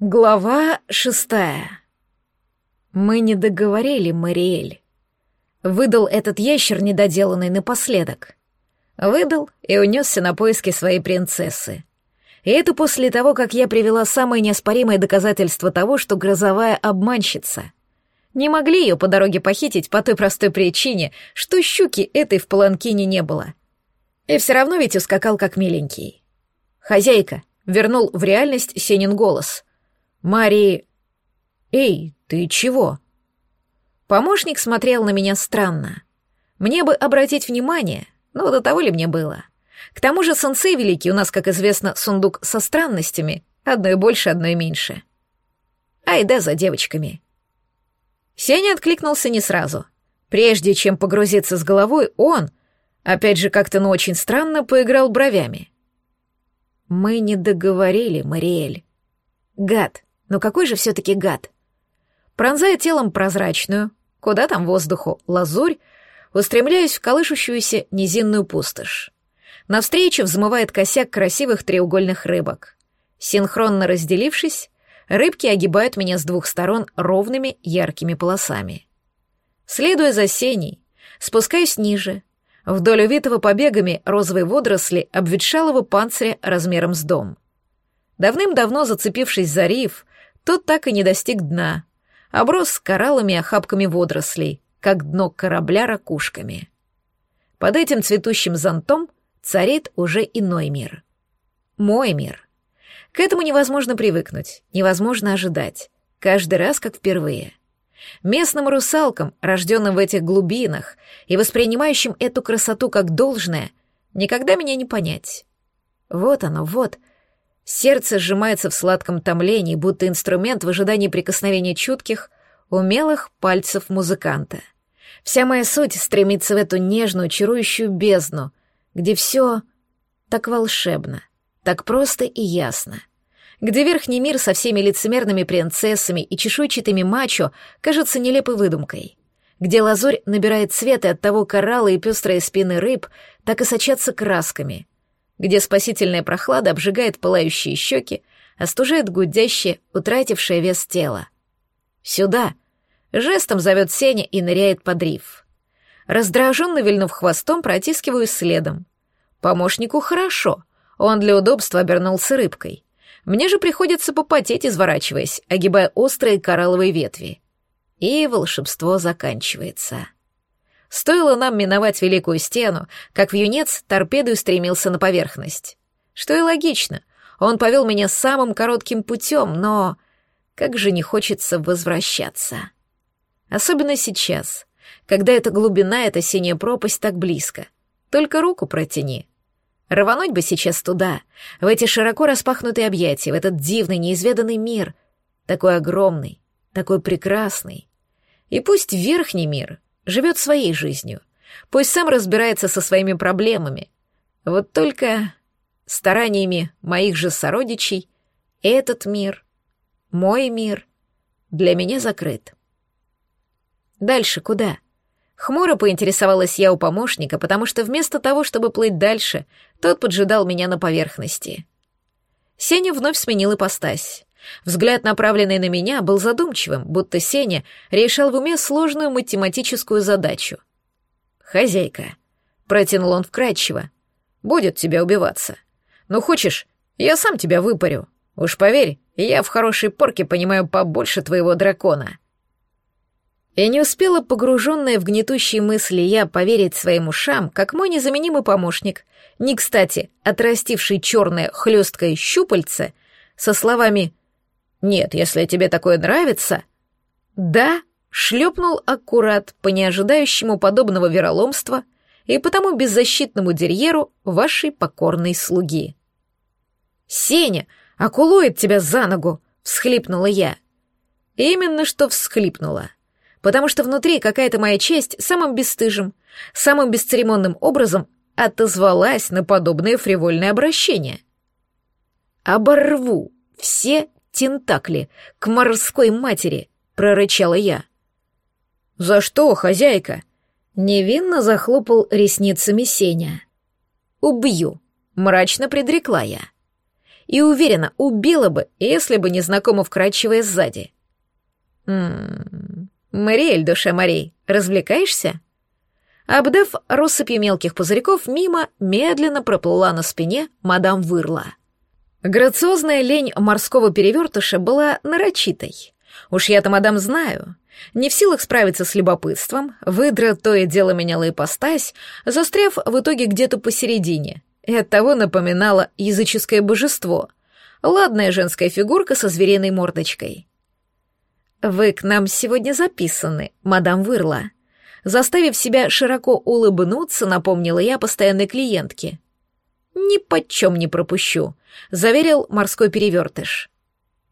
Глава шестая. Мы не договорили, Мариэль. Выдал этот ящер недоделанный напоследок. Выдал и унесся на поиски своей принцессы. И это после того, как я привела самое неоспоримое доказательство того, что грозовая обманщица. Не могли ее по дороге похитить по той простой причине, что щуки этой в паланкине не было. И все равно ведь ускакал как миленький. «Хозяйка», — вернул в реальность Сенин голос — Мари... Эй, ты чего? Помощник смотрел на меня странно. Мне бы обратить внимание, но до того ли мне было? К тому же сенсей великий у нас, как известно, сундук со странностями, одной больше, одной меньше. Ай да за девочками. Сеня откликнулся не сразу. Прежде чем погрузиться с головой, он, опять же как-то, ну, очень странно, поиграл бровями. Мы не договорили, Мариэль. Гад, но какой же все-таки гад? Пронзая телом прозрачную, куда там воздуху, лазурь, устремляюсь в колышущуюся низинную пустошь. Навстречу взмывает косяк красивых треугольных рыбок. Синхронно разделившись, рыбки огибают меня с двух сторон ровными яркими полосами. Следуя за сеней, спускаюсь ниже, вдоль увитого побегами розовой водоросли обветшалого панциря размером с дом. Давным-давно зацепившись за риф, тот так и не достиг дна, оброс кораллами и охапками водорослей, как дно корабля ракушками. Под этим цветущим зонтом царит уже иной мир. Мой мир. К этому невозможно привыкнуть, невозможно ожидать. Каждый раз как впервые. Местным русалкам, рожденным в этих глубинах и воспринимающим эту красоту как должное, никогда меня не понять. Вот оно, вот — Сердце сжимается в сладком томлении, будто инструмент в ожидании прикосновения чутких, умелых пальцев музыканта. Вся моя суть стремится в эту нежную, чарующую бездну, где все так волшебно, так просто и ясно, где верхний мир со всеми лицемерными принцессами и чешуйчатыми мачо кажется нелепой выдумкой, где лазурь набирает цвет, и от того кораллы и пестрые спины рыб так и сочатся красками, где спасительная прохлада обжигает пылающие щеки, остужает гудящее, утратившее вес тело. «Сюда!» — жестом зовет Сеня и ныряет под риф. Раздраженно вильнув хвостом, протискиваюсь следом. Помощнику хорошо, он для удобства обернулся рыбкой. Мне же приходится попотеть, изворачиваясь, огибая острые коралловые ветви. И волшебство заканчивается. Стоило нам миновать великую стену, как вьюнец торпедой стремился на поверхность. Что и логично. Он повел меня самым коротким путем, но... Как же не хочется возвращаться. Особенно сейчас, когда эта глубина, эта синяя пропасть так близко. Только руку протяни. Рвануть бы сейчас туда, в эти широко распахнутые объятия, в этот дивный, неизведанный мир. Такой огромный, такой прекрасный. И пусть верхний мир живет своей жизнью. Пусть сам разбирается со своими проблемами. Вот только стараниями моих же сородичей этот мир, мой мир, для меня закрыт. Дальше куда? Хмуро поинтересовалась я у помощника, потому что вместо того, чтобы плыть дальше, тот поджидал меня на поверхности. Сеня вновь сменил ипостась. Взгляд, направленный на меня, был задумчивым, будто Сеня решал в уме сложную математическую задачу. «Хозяйка», — протянул он вкрадчиво, — «будет тебя убиваться. Ну, хочешь, я сам тебя выпарю. Уж поверь, я в хорошей порке понимаю побольше твоего дракона». И не успела погруженная в гнетущие мысли я поверить своим ушам, как мой незаменимый помощник, не кстати отрастивший черное хлесткое щупальце, со словами нет, если тебе такое нравится. Да, шлепнул аккурат по неожидающему подобного вероломства и потому беззащитному дерьеру вашей покорной слуги. «Сеня, акулует тебя за ногу!» — всхлипнула я. Именно что всхлипнула. Потому что внутри какая-то моя честь самым бесстыжим, самым бесцеремонным образом отозвалась на подобное фривольное обращение. «Оборву все тентакли к морской матери!» — прорычала я. «За что, хозяйка?» — невинно захлопал ресницами Сеня. «Убью!» — мрачно предрекла я. И уверена, убила бы, если бы не знакомо вкрадчивая сзади. «Ммм... Мариэль, душа морей, развлекаешься?» Обдав россыпью мелких пузырьков, мимо медленно проплыла на спине мадам Вырла. Грациозная лень морского перевертыша была нарочитой. Уж я-то, мадам, знаю. Не в силах справиться с любопытством, выдра то и дело меняла ипостась, застряв в итоге где-то посередине, и оттого напоминала языческое божество. Ладная женская фигурка со звериной мордочкой. «Вы к нам сегодня записаны, мадам Вырла», Заставив себя широко улыбнуться, напомнила я постоянной клиентке. «Ни почем не пропущу», — заверил морской перевертыш.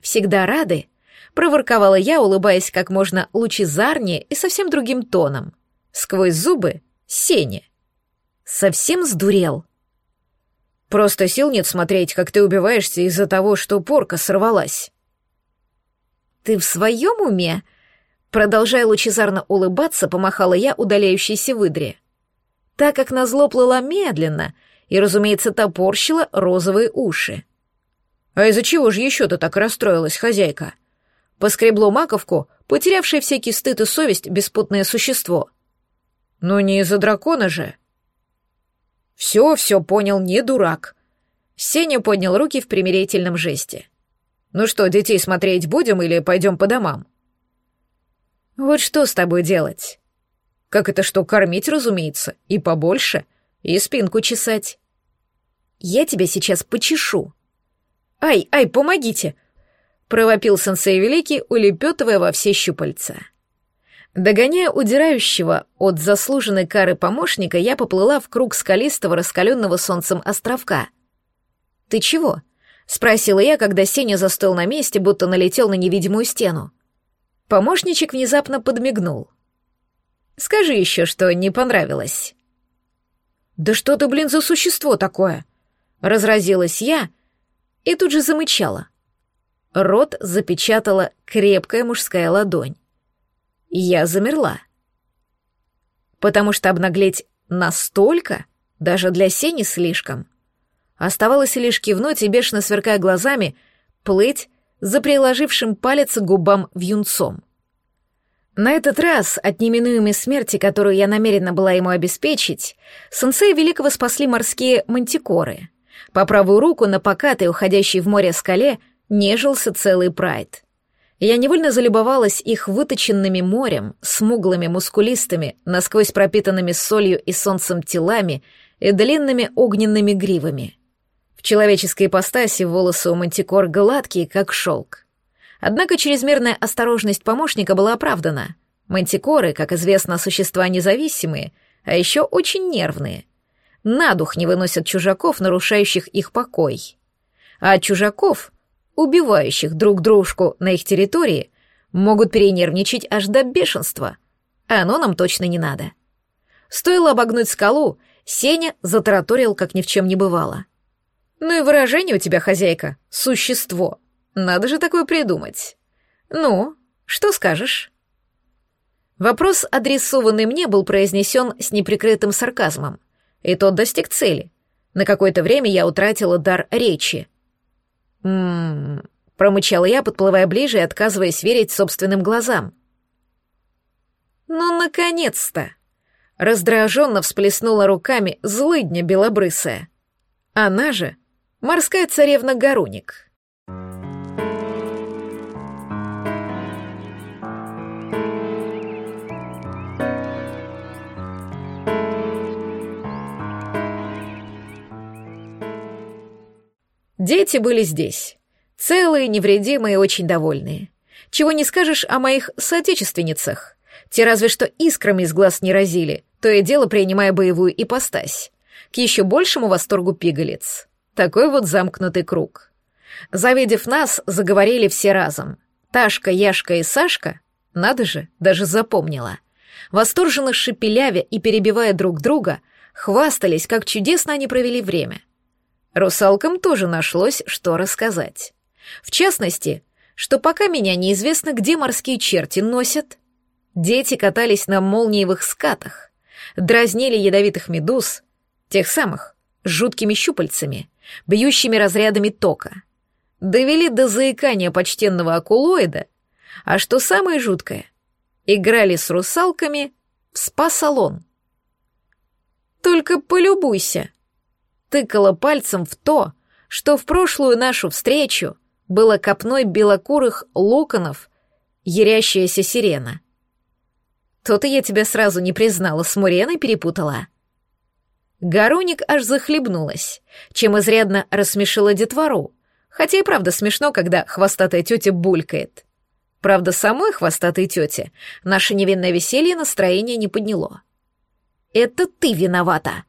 «Всегда рады», — проворковала я, улыбаясь как можно лучезарнее и совсем другим тоном. Сквозь зубы — сене. Совсем сдурел. Просто сил нет смотреть, как ты убиваешься из-за того, что порка сорвалась. «Ты в своем уме?» Продолжая лучезарно улыбаться, помахала я удаляющейся выдре. Так как назло плыла медленно и, разумеется, топорщила розовые уши. «А из-за чего же еще ты так расстроилась, хозяйка?» Поскребло маковку, потерявшее всякий стыд и совесть беспутное существо. «Ну не из-за дракона же!» «Все, все понял, не дурак!» Сеня поднял руки в примирительном жесте. «Ну что, детей смотреть будем или пойдем по домам?» Вот что с тобой делать? Как это что, кормить, разумеется, и побольше, и спинку чесать. Я тебя сейчас почешу. Ай, ай, помогите! Провопил сенсей Великий, улепетывая во все щупальца. Догоняя удирающего от заслуженной кары помощника, я поплыла в круг скалистого, раскаленного солнцем островка. «Ты чего?» — спросила я, когда Сеня застыл на месте, будто налетел на невидимую стену. Помощничек внезапно подмигнул. «Скажи еще, что не понравилось». «Да что ты, блин, за существо такое?» Разразилась я и тут же замычала. Рот запечатала крепкая мужская ладонь. Я замерла. Потому что обнаглеть настолько, даже для Сени слишком. Оставалось лишь кивнуть и, бешено сверкая глазами, плыть за приложившим палец к губам вьюнцом. На этот раз от неминуемой смерти, которую я намерена была ему обеспечить, сенсея Великого спасли морские мантикоры. По правую руку на покатой, уходящей в море скале, нежился целый прайд. Я невольно залюбовалась их выточенными морем, смуглыми, мускулистыми, насквозь пропитанными солью и солнцем телами и длинными огненными гривами — в человеческой ипостаси волосы у мантикор гладкие, как шелк. Однако чрезмерная осторожность помощника была оправдана. Мантикоры, как известно, существа независимые, а еще очень нервные. На дух не выносят чужаков, нарушающих их покой. А чужаков, убивающих друг дружку на их территории, могут перенервничать аж до бешенства. А оно нам точно не надо. Стоило обогнуть скалу, Сеня затараторил, как ни в чем не бывало. Ну и выражение у тебя, хозяйка, существо. Надо же такое придумать. Ну, что скажешь? Вопрос, адресованный мне, был произнесен с неприкрытым сарказмом. И тот достиг цели. На какое-то время я утратила дар речи. «М-м-м», промычала я, подплывая ближе и отказываясь верить собственным глазам. «Ну, наконец-то!» Раздраженно всплеснула руками злыдня белобрысая. Она же Морская царевна Гаруник. Дети были здесь. Целые, невредимые, очень довольные. Чего не скажешь о моих соотечественницах. Те разве что искрами из глаз не разили, то и дело принимая боевую ипостась. К еще большему восторгу пигалец. Такой вот замкнутый круг. Завидев нас, заговорили все разом. Ташка, Яшка и Сашка, надо же, даже запомнила. Восторженно шепелявя и перебивая друг друга, хвастались, как чудесно они провели время. Русалкам тоже нашлось, что рассказать. В частности, что пока меня неизвестно, где морские черти носят. Дети катались на молниевых скатах, дразнили ядовитых медуз, тех самых, с жуткими щупальцами, бьющими разрядами тока. довели до заикания почтенного акулоида, а что самое жуткое, играли с русалками в спа-салон. «Только полюбуйся!» Тыкала пальцем в то, что в прошлую нашу встречу было копной белокурых локонов ярящаяся сирена. То-то я тебя сразу не признала, с Муреной перепутала. Гороник аж захлебнулась, чем изрядно рассмешила детвору, хотя и правда смешно, когда хвостатая тетя булькает. Правда, самой хвостатой тете наше невинное веселье настроение не подняло. «Это ты виновата!»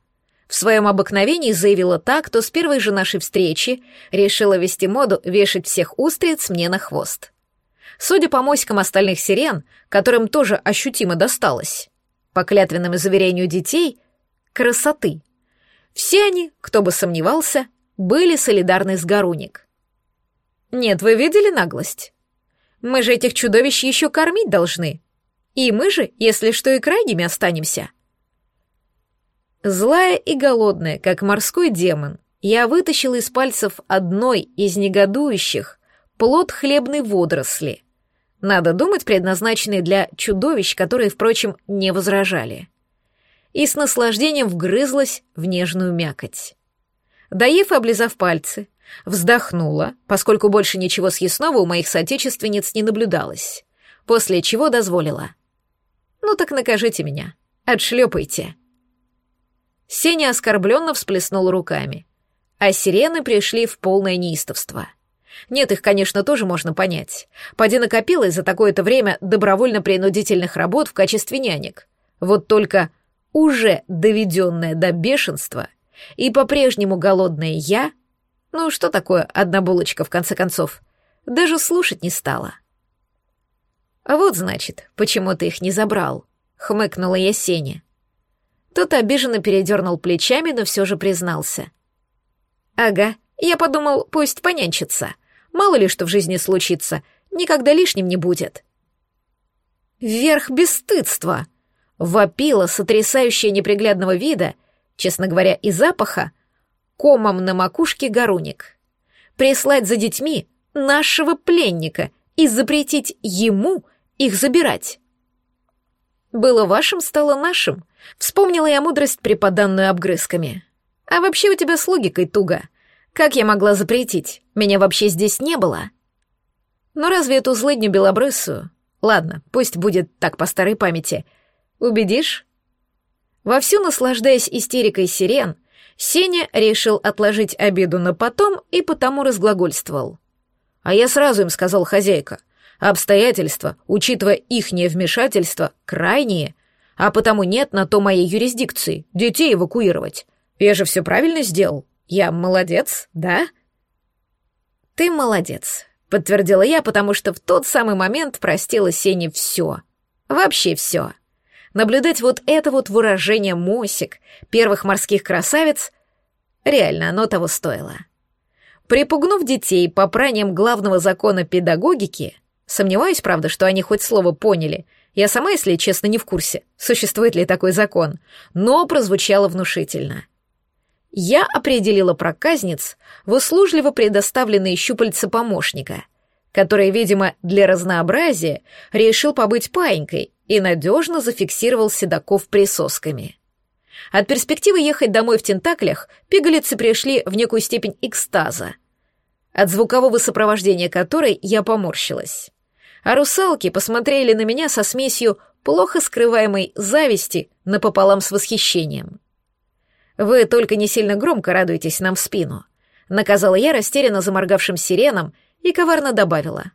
В своем обыкновении заявила та, кто с первой же нашей встречи решила вести моду вешать всех устриц мне на хвост. Судя по моськам остальных сирен, которым тоже ощутимо досталось, по клятвенному заверению детей, красоты. Все они, кто бы сомневался, были солидарны с Гаруник. Нет, вы видели наглость? Мы же этих чудовищ еще кормить должны. И мы же, если что, и крайними останемся. Злая и голодная, как морской демон, я вытащила из пальцев одной из негодующих плод хлебной водоросли. Надо думать, предназначенный для чудовищ, которые, впрочем, не возражали. И с наслаждением вгрызлась в нежную мякоть. Доев и облизав пальцы, вздохнула, поскольку больше ничего съестного у моих соотечественниц не наблюдалось, после чего дозволила. «Ну так накажите меня, отшлепайте». Сеня оскорбленно всплеснул руками, а сирены пришли в полное неистовство — нет, их, конечно, тоже можно понять. Поди накопилось за такое-то время добровольно-принудительных работ в качестве нянек. Вот только уже доведенная до бешенства и по-прежнему голодная я, ну что такое одна булочка в конце концов, даже слушать не стала. «А вот, значит, почему ты их не забрал», — хмыкнула я Сене. Тот обиженно передернул плечами, но все же признался. «Ага, я подумал, пусть понянчится. Мало ли что в жизни случится, никогда лишним не будет. Верх бесстыдства! Вопила сотрясающая неприглядного вида, честно говоря, и запаха, комом на макушке горуник. Прислать за детьми нашего пленника и запретить ему их забирать. Было вашим, стало нашим. Вспомнила я мудрость, преподанную обгрызками. А вообще у тебя с логикой туго. Как я могла запретить? Меня вообще здесь не было. Но разве эту злыдню белобрысую? Ладно, пусть будет так по старой памяти. Убедишь? Вовсю наслаждаясь истерикой сирен, Сеня решил отложить обиду на потом и потому разглагольствовал. А я сразу им сказал хозяйка, обстоятельства, учитывая ихнее вмешательство, крайние, а потому нет на то моей юрисдикции детей эвакуировать. Я же все правильно сделал. Я молодец, да? Ты молодец, подтвердила я, потому что в тот самый момент простила Сене все. Вообще все. Наблюдать вот это вот выражение мосик первых морских красавиц, реально оно того стоило. Припугнув детей попранием главного закона педагогики, сомневаюсь, правда, что они хоть слово поняли, я сама, если честно, не в курсе, существует ли такой закон, но прозвучало внушительно — я определила проказниц в услужливо предоставленные щупальца помощника, который, видимо, для разнообразия решил побыть паинькой и надежно зафиксировал седаков присосками. От перспективы ехать домой в тентаклях пигалицы пришли в некую степень экстаза, от звукового сопровождения которой я поморщилась. А русалки посмотрели на меня со смесью плохо скрываемой зависти напополам с восхищением. Вы только не сильно громко радуетесь нам в спину», — наказала я растерянно заморгавшим сиренам и коварно добавила.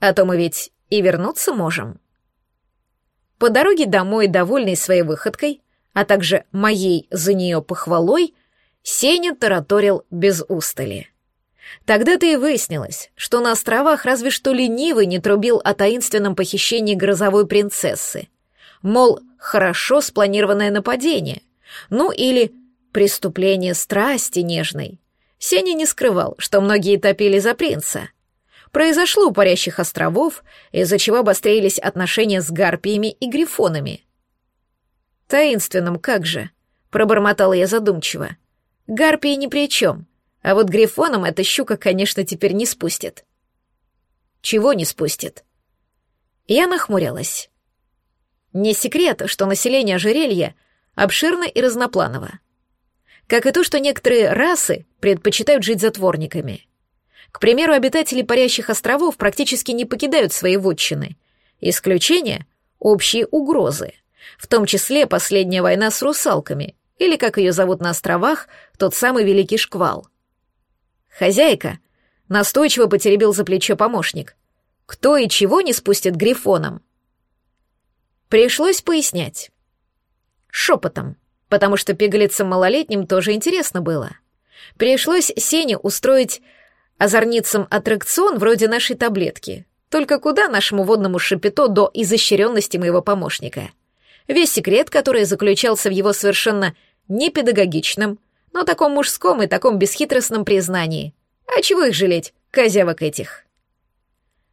«А то мы ведь и вернуться можем». По дороге домой, довольный своей выходкой, а также моей за нее похвалой, Сеня тараторил без устали. Тогда-то и выяснилось, что на островах разве что ленивый не трубил о таинственном похищении грозовой принцессы. Мол, хорошо спланированное нападение. Ну или Преступление страсти нежной. Сеня не скрывал, что многие топили за принца. Произошло у парящих островов, из-за чего обострились отношения с гарпиями и грифонами. Таинственным как же, пробормотала я задумчиво. Гарпии ни при чем. А вот грифоном эта щука, конечно, теперь не спустит. Чего не спустит? Я нахмурилась. Не секрет, что население ожерелья обширно и разнопланово. Как и то, что некоторые расы предпочитают жить затворниками. К примеру, обитатели парящих островов практически не покидают свои вотчины. Исключение — общие угрозы, в том числе последняя война с русалками, или, как ее зовут на островах, тот самый великий шквал. Хозяйка настойчиво потеребил за плечо помощник. Кто и чего не спустит грифоном? Пришлось пояснять. Шепотом, потому что пигалицам малолетним тоже интересно было. Пришлось Сене устроить озорницам аттракцион вроде нашей таблетки. Только куда нашему водному шапито до изощренности моего помощника? Весь секрет, который заключался в его совершенно непедагогичном, но таком мужском и таком бесхитростном признании. А чего их жалеть, козявок этих?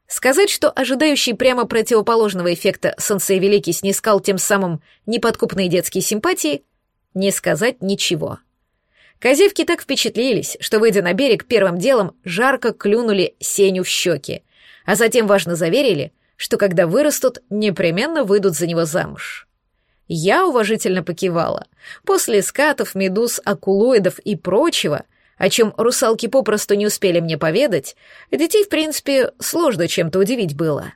Сказать, что ожидающий прямо противоположного эффекта сенсей Великий снискал тем самым неподкупные детские симпатии, не сказать ничего. Козевки так впечатлились, что, выйдя на берег, первым делом жарко клюнули Сеню в щеки, а затем важно заверили, что когда вырастут, непременно выйдут за него замуж. Я уважительно покивала. После скатов, медуз, акулоидов и прочего, о чем русалки попросту не успели мне поведать, детей, в принципе, сложно чем-то удивить было.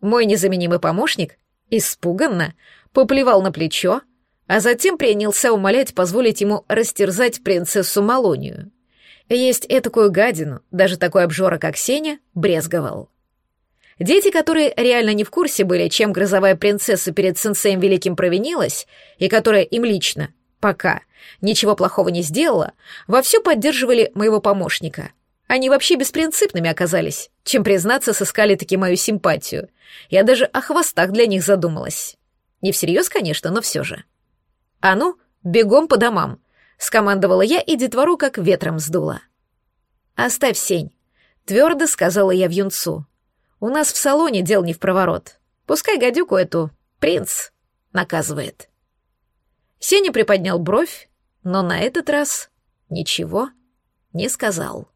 Мой незаменимый помощник испуганно поплевал на плечо, а затем принялся умолять позволить ему растерзать принцессу Малонию. Есть этакую гадину, даже такой обжора, как Сеня, брезговал. Дети, которые реально не в курсе были, чем грозовая принцесса перед сенсеем великим провинилась, и которая им лично, пока, ничего плохого не сделала, вовсю поддерживали моего помощника. Они вообще беспринципными оказались, чем, признаться, сыскали таки мою симпатию. Я даже о хвостах для них задумалась. Не всерьез, конечно, но все же. «А ну, бегом по домам!» — скомандовала я, и детвору как ветром сдуло. «Оставь сень», — твердо сказала я в юнцу. У нас в салоне дел не в проворот. Пускай гадюку эту принц наказывает. Сеня приподнял бровь, но на этот раз ничего не сказал.